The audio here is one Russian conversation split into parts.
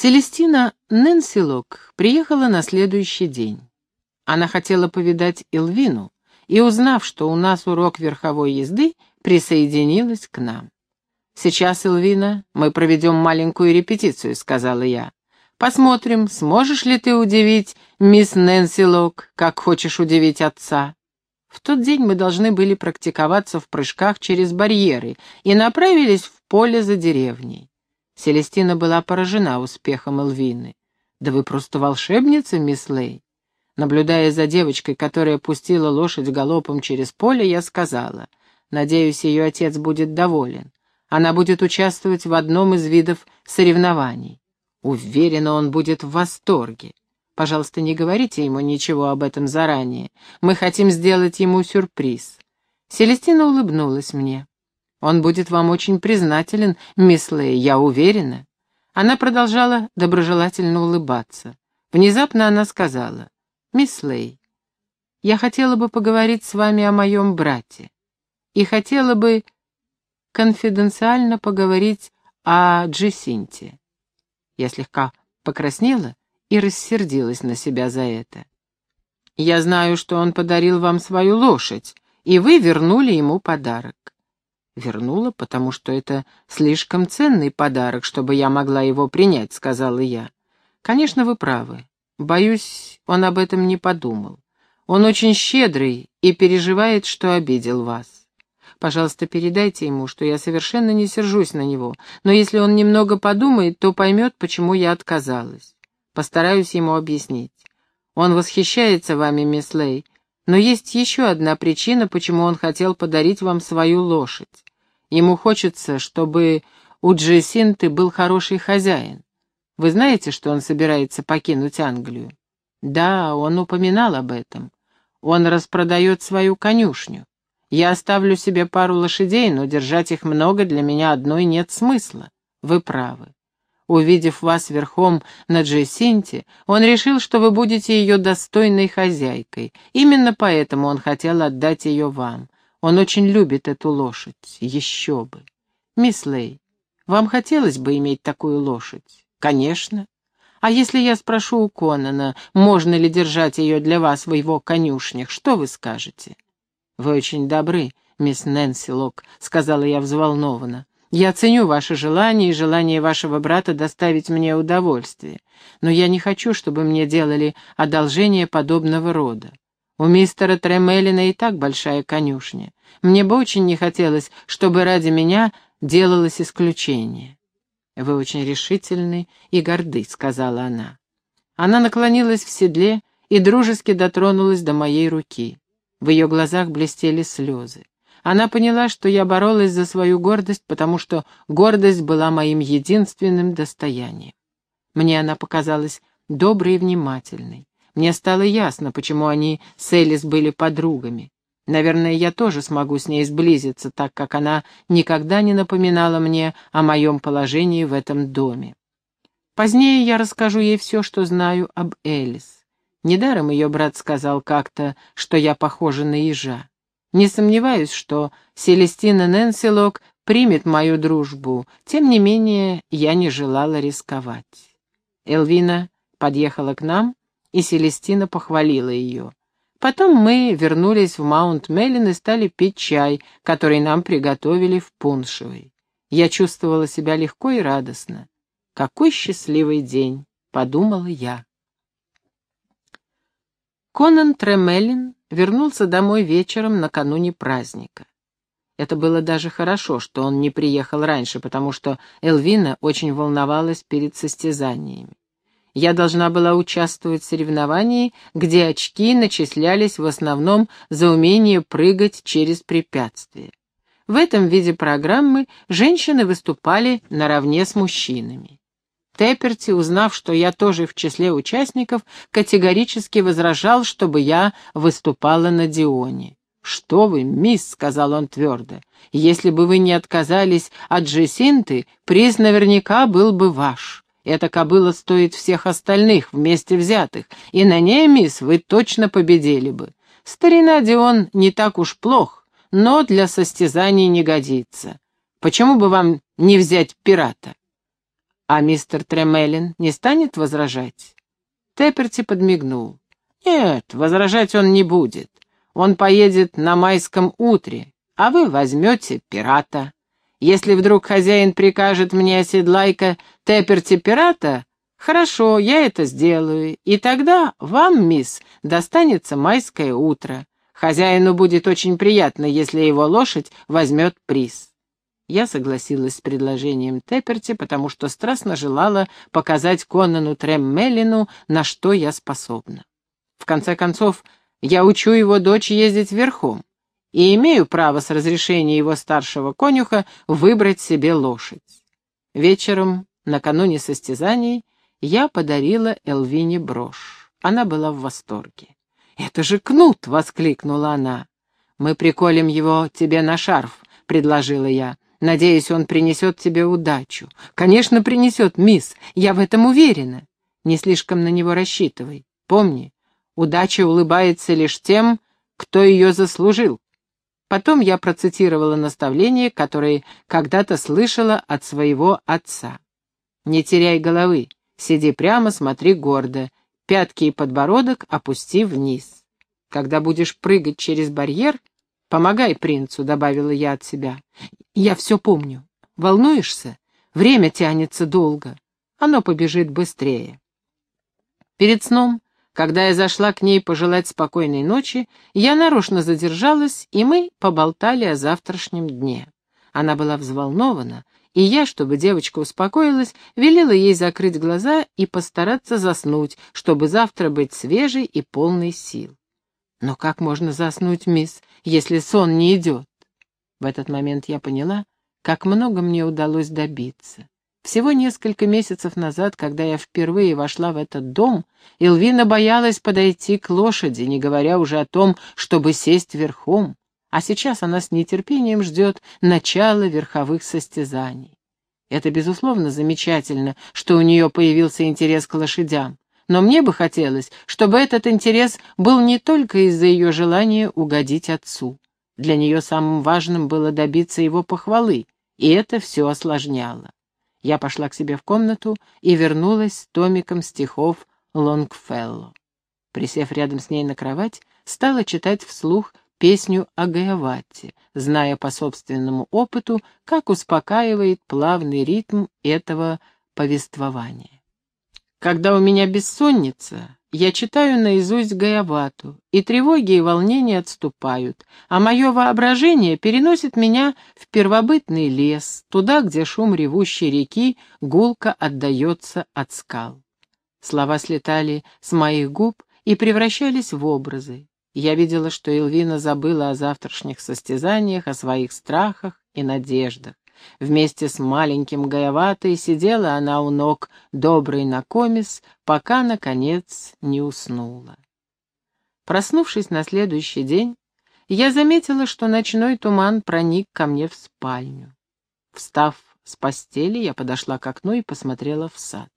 Селестина Нэнсилок приехала на следующий день. Она хотела повидать Илвину и, узнав, что у нас урок верховой езды, присоединилась к нам. «Сейчас, Илвина, мы проведем маленькую репетицию», — сказала я. «Посмотрим, сможешь ли ты удивить мисс Нэнси Лок, как хочешь удивить отца». В тот день мы должны были практиковаться в прыжках через барьеры и направились в поле за деревней. Селестина была поражена успехом Элвины. «Да вы просто волшебница, мисс Лей!» Наблюдая за девочкой, которая пустила лошадь галопом через поле, я сказала, «Надеюсь, ее отец будет доволен. Она будет участвовать в одном из видов соревнований. Уверена, он будет в восторге. Пожалуйста, не говорите ему ничего об этом заранее. Мы хотим сделать ему сюрприз». Селестина улыбнулась мне. Он будет вам очень признателен, мисс Лэй, я уверена». Она продолжала доброжелательно улыбаться. Внезапно она сказала, «Мисс Лэй, я хотела бы поговорить с вами о моем брате и хотела бы конфиденциально поговорить о Джессинте». Я слегка покраснела и рассердилась на себя за это. «Я знаю, что он подарил вам свою лошадь, и вы вернули ему подарок. «Вернула, потому что это слишком ценный подарок, чтобы я могла его принять», — сказала я. «Конечно, вы правы. Боюсь, он об этом не подумал. Он очень щедрый и переживает, что обидел вас. Пожалуйста, передайте ему, что я совершенно не сержусь на него, но если он немного подумает, то поймет, почему я отказалась. Постараюсь ему объяснить. Он восхищается вами, мисс Лей, но есть еще одна причина, почему он хотел подарить вам свою лошадь. Ему хочется, чтобы у Джессинты был хороший хозяин. Вы знаете, что он собирается покинуть Англию? Да, он упоминал об этом. Он распродает свою конюшню. Я оставлю себе пару лошадей, но держать их много для меня одной нет смысла. Вы правы. Увидев вас верхом на Джессинте, он решил, что вы будете ее достойной хозяйкой. Именно поэтому он хотел отдать ее вам. Он очень любит эту лошадь. Еще бы. Мисс Лей, вам хотелось бы иметь такую лошадь? Конечно. А если я спрошу у Конана, можно ли держать ее для вас в его конюшнях, что вы скажете? Вы очень добры, мисс Нэнси Лок, сказала я взволнованно. Я ценю ваше желание и желание вашего брата доставить мне удовольствие, но я не хочу, чтобы мне делали одолжение подобного рода. У мистера Тремелина и так большая конюшня. Мне бы очень не хотелось, чтобы ради меня делалось исключение. «Вы очень решительны и горды», — сказала она. Она наклонилась в седле и дружески дотронулась до моей руки. В ее глазах блестели слезы. Она поняла, что я боролась за свою гордость, потому что гордость была моим единственным достоянием. Мне она показалась доброй и внимательной. Мне стало ясно, почему они с Элис были подругами. Наверное, я тоже смогу с ней сблизиться, так как она никогда не напоминала мне о моем положении в этом доме. Позднее я расскажу ей все, что знаю об Элис. Недаром ее брат сказал как-то, что я похожа на ежа. Не сомневаюсь, что Селестина Нэнсилок примет мою дружбу, тем не менее я не желала рисковать. Элвина подъехала к нам и Селестина похвалила ее. Потом мы вернулись в Маунт-Меллин и стали пить чай, который нам приготовили в Пуншевой. Я чувствовала себя легко и радостно. Какой счастливый день, подумала я. Конан Тремелин вернулся домой вечером накануне праздника. Это было даже хорошо, что он не приехал раньше, потому что Элвина очень волновалась перед состязаниями. Я должна была участвовать в соревновании, где очки начислялись в основном за умение прыгать через препятствия. В этом виде программы женщины выступали наравне с мужчинами. Тепперти, узнав, что я тоже в числе участников, категорически возражал, чтобы я выступала на Дионе. «Что вы, мисс», — сказал он твердо, — «если бы вы не отказались от Джесинты, приз наверняка был бы ваш. Эта кобыла стоит всех остальных вместе взятых, и на ней, мисс, вы точно победили бы. Старина Дион не так уж плох, но для состязаний не годится. Почему бы вам не взять пирата? А мистер Тремелин не станет возражать? Тепперти подмигнул. Нет, возражать он не будет. Он поедет на майском утре, а вы возьмете пирата. Если вдруг хозяин прикажет мне оседлайка Тепперти пирата, хорошо, я это сделаю, и тогда вам, мисс, достанется майское утро. Хозяину будет очень приятно, если его лошадь возьмет приз. Я согласилась с предложением Тепперти, потому что страстно желала показать Конану Треммелину, на что я способна. В конце концов, я учу его дочь ездить верхом и имею право с разрешения его старшего конюха выбрать себе лошадь. Вечером, накануне состязаний, я подарила Элвине брошь. Она была в восторге. «Это же кнут!» — воскликнула она. «Мы приколем его тебе на шарф», — предложила я. «Надеюсь, он принесет тебе удачу». «Конечно, принесет, мисс, я в этом уверена». «Не слишком на него рассчитывай. Помни, удача улыбается лишь тем, кто ее заслужил». Потом я процитировала наставление, которое когда-то слышала от своего отца. «Не теряй головы, сиди прямо, смотри гордо, пятки и подбородок опусти вниз. Когда будешь прыгать через барьер, помогай принцу», — добавила я от себя. «Я все помню. Волнуешься? Время тянется долго. Оно побежит быстрее». Перед сном когда я зашла к ней пожелать спокойной ночи, я нарочно задержалась, и мы поболтали о завтрашнем дне. Она была взволнована, и я, чтобы девочка успокоилась, велела ей закрыть глаза и постараться заснуть, чтобы завтра быть свежей и полной сил. Но как можно заснуть, мисс, если сон не идет? В этот момент я поняла, как много мне удалось добиться. Всего несколько месяцев назад, когда я впервые вошла в этот дом, Элвина боялась подойти к лошади, не говоря уже о том, чтобы сесть верхом, а сейчас она с нетерпением ждет начала верховых состязаний. Это, безусловно, замечательно, что у нее появился интерес к лошадям, но мне бы хотелось, чтобы этот интерес был не только из-за ее желания угодить отцу. Для нее самым важным было добиться его похвалы, и это все осложняло. Я пошла к себе в комнату и вернулась с томиком стихов Лонгфелло. Присев рядом с ней на кровать, стала читать вслух песню о Гаяватте, зная по собственному опыту, как успокаивает плавный ритм этого повествования. Когда у меня бессонница, я читаю наизусть Гаявату, и тревоги и волнения отступают, а мое воображение переносит меня в первобытный лес, туда, где шум ревущей реки гулко отдается от скал. Слова слетали с моих губ и превращались в образы. Я видела, что Элвина забыла о завтрашних состязаниях, о своих страхах и надеждах. Вместе с маленьким Гаеватой сидела она у ног доброй Накомис, пока, наконец, не уснула. Проснувшись на следующий день, я заметила, что ночной туман проник ко мне в спальню. Встав с постели, я подошла к окну и посмотрела в сад.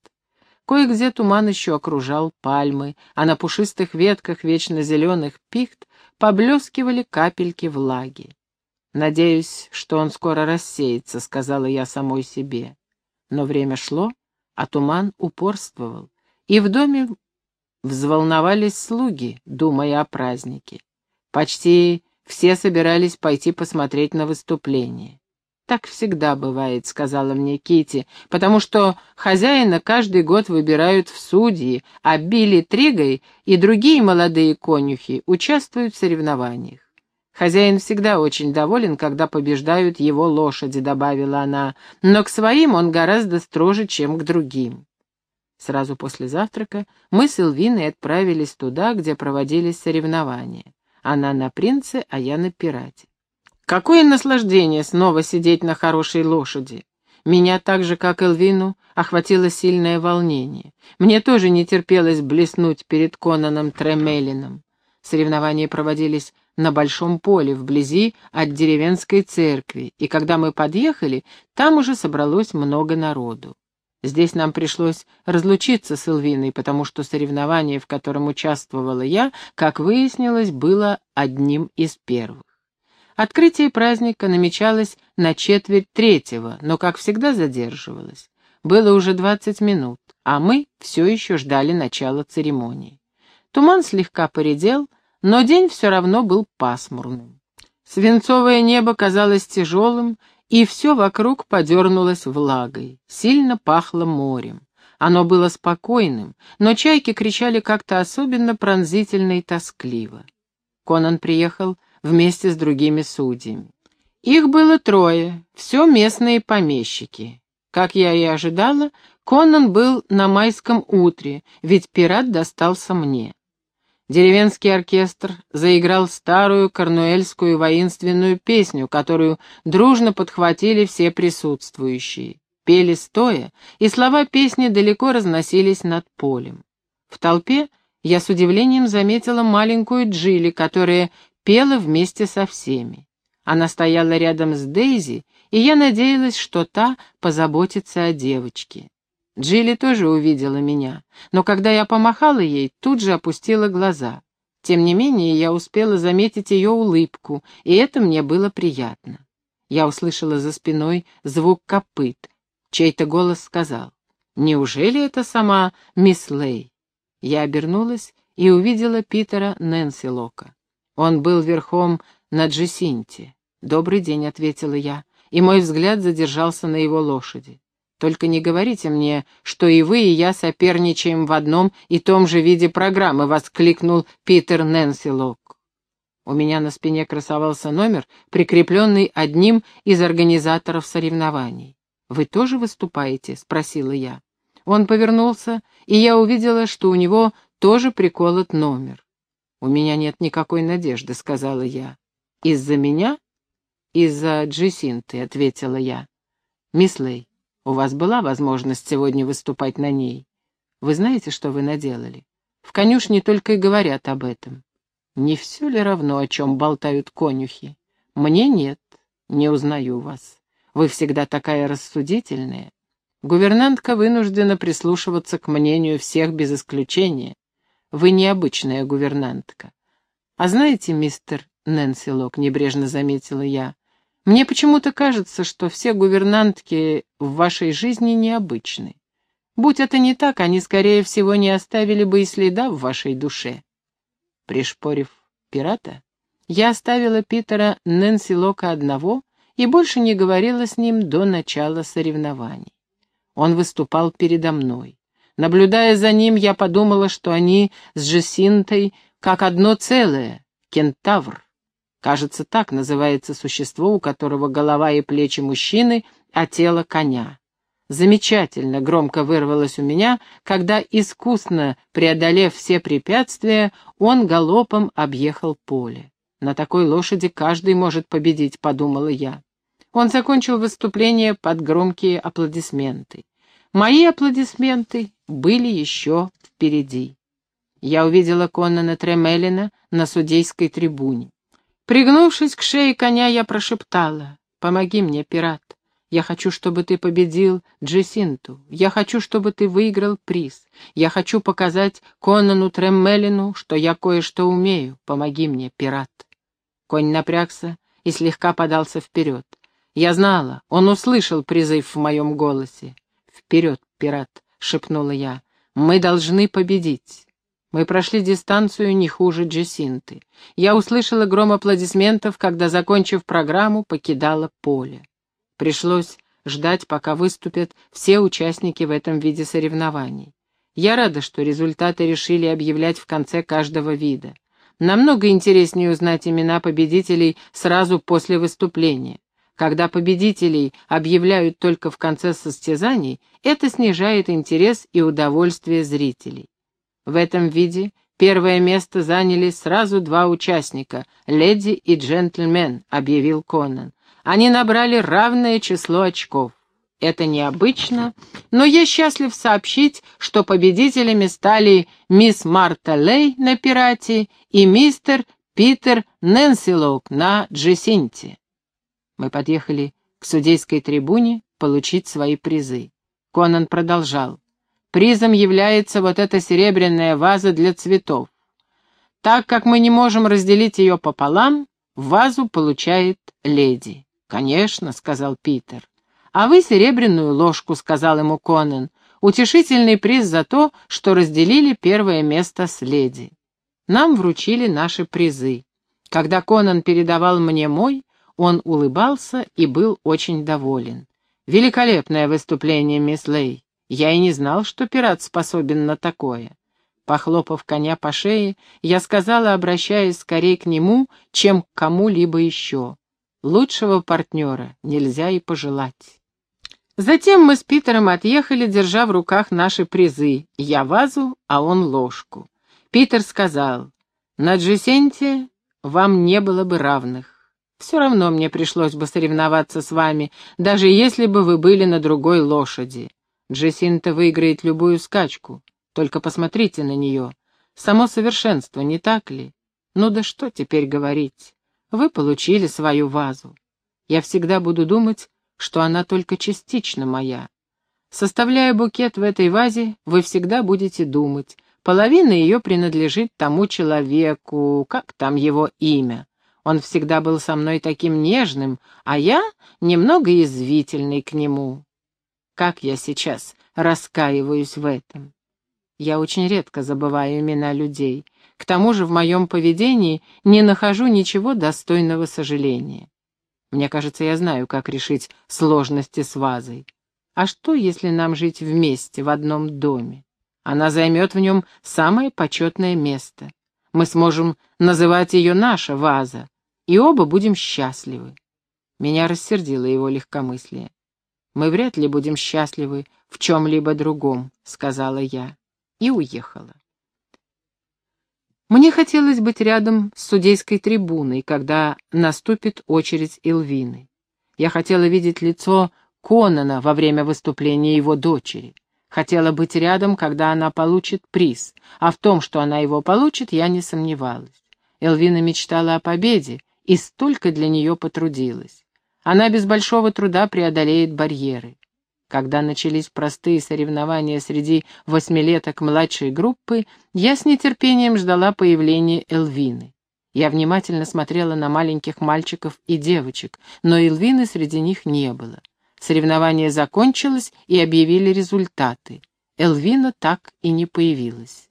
Кое-где туман еще окружал пальмы, а на пушистых ветках вечно зеленых пихт поблескивали капельки влаги. «Надеюсь, что он скоро рассеется», — сказала я самой себе. Но время шло, а туман упорствовал, и в доме взволновались слуги, думая о празднике. Почти все собирались пойти посмотреть на выступление. «Так всегда бывает», — сказала мне Кити, «потому что хозяина каждый год выбирают в судьи, а Билли Тригой и другие молодые конюхи участвуют в соревнованиях. «Хозяин всегда очень доволен, когда побеждают его лошади», — добавила она, «но к своим он гораздо строже, чем к другим». Сразу после завтрака мы с Элвиной отправились туда, где проводились соревнования. Она на принце, а я на пирате. Какое наслаждение снова сидеть на хорошей лошади! Меня так же, как Элвину, охватило сильное волнение. Мне тоже не терпелось блеснуть перед Конаном Тремелином. Соревнования проводились на большом поле, вблизи от деревенской церкви, и когда мы подъехали, там уже собралось много народу. Здесь нам пришлось разлучиться с Элвиной, потому что соревнование, в котором участвовала я, как выяснилось, было одним из первых. Открытие праздника намечалось на четверть третьего, но, как всегда, задерживалось. было уже двадцать минут, а мы все еще ждали начала церемонии. Туман слегка поредел, но день все равно был пасмурным. Свинцовое небо казалось тяжелым, и все вокруг подернулось влагой, сильно пахло морем. Оно было спокойным, но чайки кричали как-то особенно пронзительно и тоскливо. Конан приехал вместе с другими судьями. Их было трое, все местные помещики. Как я и ожидала, Конан был на майском утре, ведь пират достался мне. Деревенский оркестр заиграл старую корнуэльскую воинственную песню, которую дружно подхватили все присутствующие. Пели стоя, и слова песни далеко разносились над полем. В толпе я с удивлением заметила маленькую Джилли, которая пела вместе со всеми. Она стояла рядом с Дейзи, и я надеялась, что та позаботится о девочке. Джилли тоже увидела меня, но когда я помахала ей, тут же опустила глаза. Тем не менее, я успела заметить ее улыбку, и это мне было приятно. Я услышала за спиной звук копыт. Чей-то голос сказал, «Неужели это сама мисс Лей?» Я обернулась и увидела Питера Нэнси Лока. Он был верхом на Джесинте. «Добрый день», — ответила я, и мой взгляд задержался на его лошади. Только не говорите мне, что и вы, и я соперничаем в одном и том же виде программы», — воскликнул Питер Нэнси Лок. У меня на спине красовался номер, прикрепленный одним из организаторов соревнований. «Вы тоже выступаете?» — спросила я. Он повернулся, и я увидела, что у него тоже приколот номер. «У меня нет никакой надежды», — сказала я. «Из-за меня?» «Из-за Джисинты», — ответила я. «Мисс Лей, у вас была возможность сегодня выступать на ней. Вы знаете, что вы наделали? В конюшне только и говорят об этом. Не все ли равно, о чем болтают конюхи? Мне нет, не узнаю вас. Вы всегда такая рассудительная. Гувернантка вынуждена прислушиваться к мнению всех без исключения. Вы необычная гувернантка. А знаете, мистер Нэнси Лок, небрежно заметила я, мне почему-то кажется, что все гувернантки в вашей жизни необычны. Будь это не так, они, скорее всего, не оставили бы и следа в вашей душе. Пришпорив пирата, я оставила Питера Нэнси Лока одного и больше не говорила с ним до начала соревнований. Он выступал передо мной. Наблюдая за ним, я подумала, что они с Джессинтой как одно целое, кентавр. Кажется, так называется существо, у которого голова и плечи мужчины, а тело коня. Замечательно громко вырвалось у меня, когда, искусно преодолев все препятствия, он галопом объехал поле. На такой лошади каждый может победить, подумала я. Он закончил выступление под громкие аплодисменты. Мои аплодисменты были еще впереди. Я увидела Коннана Тремелина на судейской трибуне. Пригнувшись к шее коня, я прошептала, «Помоги мне, пират. Я хочу, чтобы ты победил Джесинту. Я хочу, чтобы ты выиграл приз. Я хочу показать Конану Треммелину, что я кое-что умею. Помоги мне, пират». Конь напрягся и слегка подался вперед. Я знала, он услышал призыв в моем голосе. «Вперед, пират!» — шепнула я. «Мы должны победить!» Мы прошли дистанцию не хуже Джесинты. Я услышала гром аплодисментов, когда, закончив программу, покидала поле. Пришлось ждать, пока выступят все участники в этом виде соревнований. Я рада, что результаты решили объявлять в конце каждого вида. Намного интереснее узнать имена победителей сразу после выступления. Когда победителей объявляют только в конце состязаний, это снижает интерес и удовольствие зрителей. В этом виде первое место заняли сразу два участника — леди и джентльмен, объявил Конан. Они набрали равное число очков. Это необычно, но я счастлив сообщить, что победителями стали мисс Марта Лей на «Пирате» и мистер Питер Нэнсилок на «Джесинте». Мы подъехали к судейской трибуне получить свои призы. Конан продолжал. Призом является вот эта серебряная ваза для цветов. Так как мы не можем разделить ее пополам, вазу получает леди. «Конечно», — сказал Питер. «А вы серебряную ложку», — сказал ему Конан. «Утешительный приз за то, что разделили первое место с леди». Нам вручили наши призы. Когда Конан передавал мне мой, он улыбался и был очень доволен. «Великолепное выступление, мисс Лей. Я и не знал, что пират способен на такое». Похлопав коня по шее, я сказала, обращаясь скорее к нему, чем к кому-либо еще. Лучшего партнера нельзя и пожелать. Затем мы с Питером отъехали, держа в руках наши призы. Я вазу, а он ложку. Питер сказал, «На Джесенте вам не было бы равных. Все равно мне пришлось бы соревноваться с вами, даже если бы вы были на другой лошади. Джесинта выиграет любую скачку. Только посмотрите на нее. Само совершенство, не так ли? Ну да что теперь говорить? Вы получили свою вазу. Я всегда буду думать, что она только частично моя. Составляя букет в этой вазе, вы всегда будете думать, половина ее принадлежит тому человеку, как там его имя. Он всегда был со мной таким нежным, а я немного язвительный к нему. Как я сейчас раскаиваюсь в этом. Я очень редко забываю имена людей. К тому же в моем поведении не нахожу ничего достойного сожаления. Мне кажется, я знаю, как решить сложности с вазой. А что, если нам жить вместе в одном доме? Она займет в нем самое почетное место. Мы сможем называть ее наша ваза, и оба будем счастливы. Меня рассердило его легкомыслие. «Мы вряд ли будем счастливы в чем-либо другом», — сказала я, и уехала. Мне хотелось быть рядом с судейской трибуной, когда наступит очередь Илвины. Я хотела видеть лицо Конана во время выступления его дочери. Хотела быть рядом, когда она получит приз, а в том, что она его получит, я не сомневалась. Элвина мечтала о победе и столько для нее потрудилась. Она без большого труда преодолеет барьеры. Когда начались простые соревнования среди восьмилеток младшей группы, я с нетерпением ждала появления Элвины. Я внимательно смотрела на маленьких мальчиков и девочек, но Элвины среди них не было. Соревнование закончилось, и объявили результаты. Элвина так и не появилась.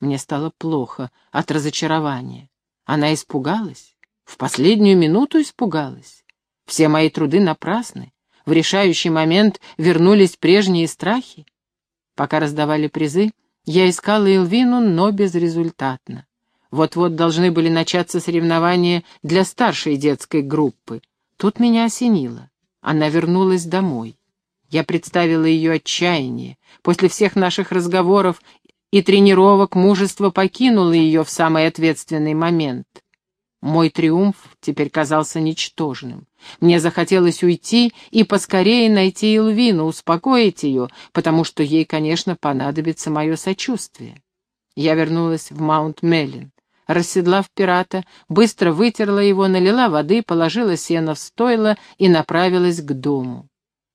Мне стало плохо от разочарования. Она испугалась. В последнюю минуту испугалась. Все мои труды напрасны в решающий момент вернулись прежние страхи? Пока раздавали призы, я искала Элвину, но безрезультатно. Вот-вот должны были начаться соревнования для старшей детской группы. Тут меня осенило. Она вернулась домой. Я представила ее отчаяние. После всех наших разговоров и тренировок мужество покинуло ее в самый ответственный момент. Мой триумф теперь казался ничтожным. Мне захотелось уйти и поскорее найти Элвину, успокоить ее, потому что ей, конечно, понадобится мое сочувствие. Я вернулась в Маунт-Меллин. Расседлав пирата, быстро вытерла его, налила воды, положила сено в стойло и направилась к дому.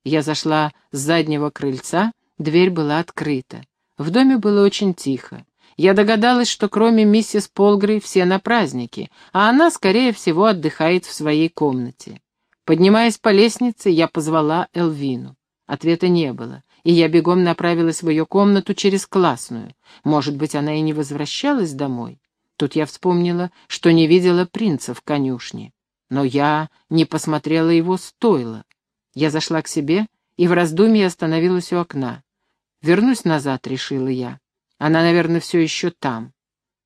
Я зашла с заднего крыльца, дверь была открыта. В доме было очень тихо. Я догадалась, что кроме миссис Полгрей все на празднике, а она, скорее всего, отдыхает в своей комнате. Поднимаясь по лестнице, я позвала Элвину. Ответа не было, и я бегом направилась в ее комнату через классную. Может быть, она и не возвращалась домой. Тут я вспомнила, что не видела принца в конюшне. Но я не посмотрела его стойло. Я зашла к себе и в раздумье остановилась у окна. «Вернусь назад», — решила я. Она, наверное, все еще там.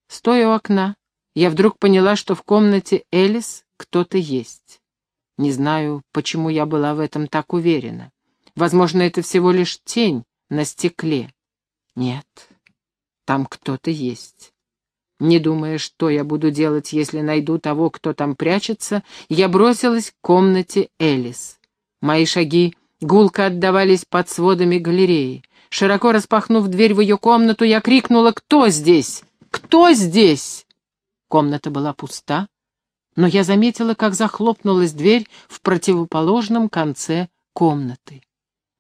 Стоя у окна, я вдруг поняла, что в комнате Элис кто-то есть. Не знаю, почему я была в этом так уверена. Возможно, это всего лишь тень на стекле. Нет, там кто-то есть. Не думая, что я буду делать, если найду того, кто там прячется, я бросилась к комнате Элис. Мои шаги гулко отдавались под сводами галереи. Широко распахнув дверь в ее комнату, я крикнула «Кто здесь? Кто здесь?» Комната была пуста, но я заметила, как захлопнулась дверь в противоположном конце комнаты.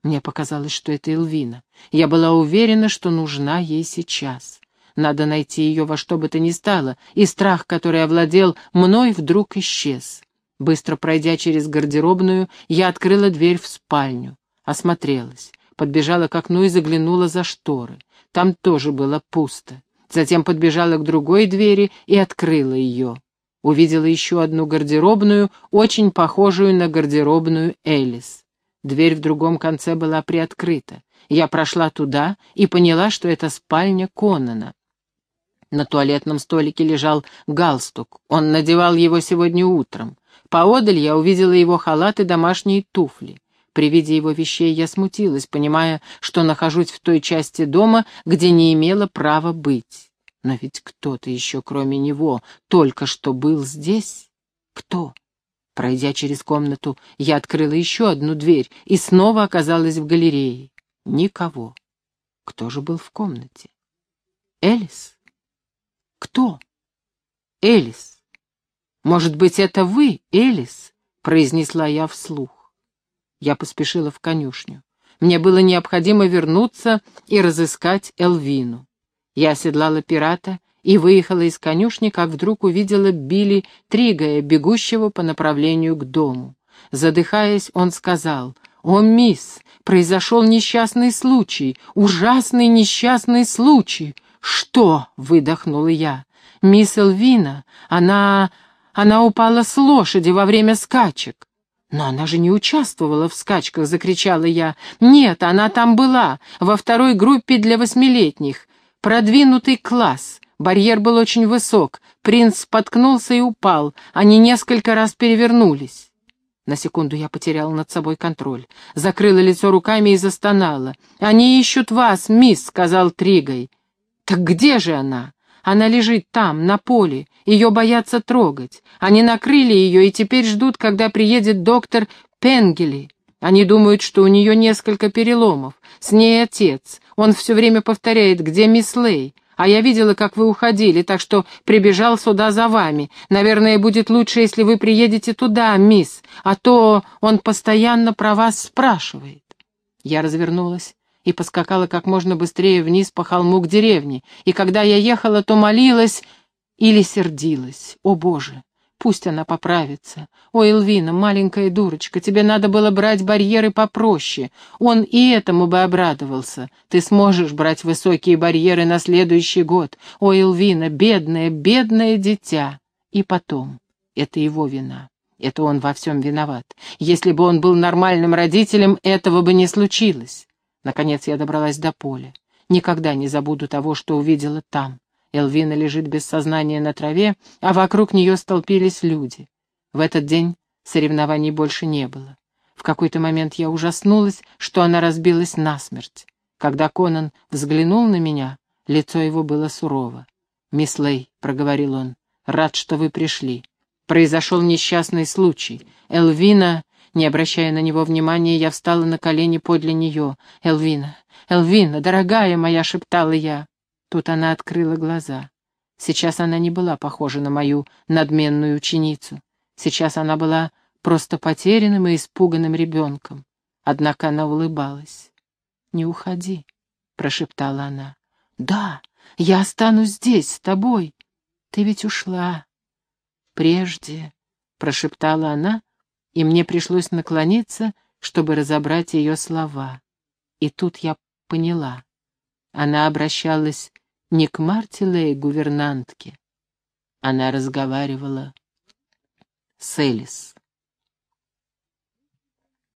Мне показалось, что это Элвина. Я была уверена, что нужна ей сейчас. Надо найти ее во что бы то ни стало, и страх, который овладел мной, вдруг исчез. Быстро пройдя через гардеробную, я открыла дверь в спальню. Осмотрелась, подбежала к окну и заглянула за шторы. Там тоже было пусто. Затем подбежала к другой двери и открыла ее. Увидела еще одну гардеробную, очень похожую на гардеробную Элис. Дверь в другом конце была приоткрыта. Я прошла туда и поняла, что это спальня Конана. На туалетном столике лежал галстук. Он надевал его сегодня утром. Поодаль я увидела его халат и домашние туфли. При виде его вещей я смутилась, понимая, что нахожусь в той части дома, где не имела права быть. Но ведь кто-то еще, кроме него, только что был здесь. Кто? Пройдя через комнату, я открыла еще одну дверь и снова оказалась в галерее. Никого. Кто же был в комнате? Элис? Кто? Элис. Может быть, это вы, Элис? произнесла я вслух. Я поспешила в конюшню. Мне было необходимо вернуться и разыскать Элвину. Я оседлала пирата и выехала из конюшни, как вдруг увидела Билли Тригая, бегущего по направлению к дому. Задыхаясь, он сказал, «О, мисс, произошел несчастный случай, ужасный несчастный случай!» «Что?» — выдохнула я. «Мисс Элвина, она... она упала с лошади во время скачек». «Но она же не участвовала в скачках!» — закричала я. «Нет, она там была, во второй группе для восьмилетних. Продвинутый класс. Барьер был очень высок. Принц споткнулся и упал. Они несколько раз перевернулись. На секунду я потеряла над собой контроль. Закрыла лицо руками и застонала. «Они ищут вас, мисс», — сказал Тригой. «Так где же она?» «Она лежит там, на поле. Ее боятся трогать. Они накрыли ее и теперь ждут, когда приедет доктор Пенгели. Они думают, что у нее несколько переломов. С ней отец. Он все время повторяет, где мисс Лей. А я видела, как вы уходили, так что прибежал сюда за вами. Наверное, будет лучше, если вы приедете туда, мисс, а то он постоянно про вас спрашивает. Я развернулась и поскакала как можно быстрее вниз по холму к деревне, и когда я ехала, то молилась или сердилась. О, Боже! Пусть она поправится. Ой, Элвина, маленькая дурочка, тебе надо было брать барьеры попроще. Он и этому бы обрадовался. Ты сможешь брать высокие барьеры на следующий год. Ой, Элвина, бедное, бедное дитя. И потом, это его вина. Это он во всем виноват. Если бы он был нормальным родителем, этого бы не случилось. Наконец я добралась до поля. Никогда не забуду того, что увидела там. Элвина лежит без сознания на траве, а вокруг нее столпились люди. В этот день соревнований больше не было. В какой-то момент я ужаснулась, что она разбилась насмерть. Когда Конан взглянул на меня, лицо его было сурово. «Мисс Лей», — проговорил он, — «рад, что вы пришли. Произошел несчастный случай. Элвина...» Не обращая на него внимания, я встала на колени подле нее. «Элвина, Элвина, дорогая моя!» — шептала я. Тут она открыла глаза. Сейчас она не была похожа на мою надменную ученицу. Сейчас она была просто потерянным и испуганным ребенком. Однако она улыбалась. «Не уходи», — прошептала она. «Да, я останусь здесь, с тобой. Ты ведь ушла». «Прежде», — прошептала она, и мне пришлось наклониться, чтобы разобрать ее слова. И тут я поняла. Она обращалась не к Мартиле гувернантке. Она разговаривала с Элис.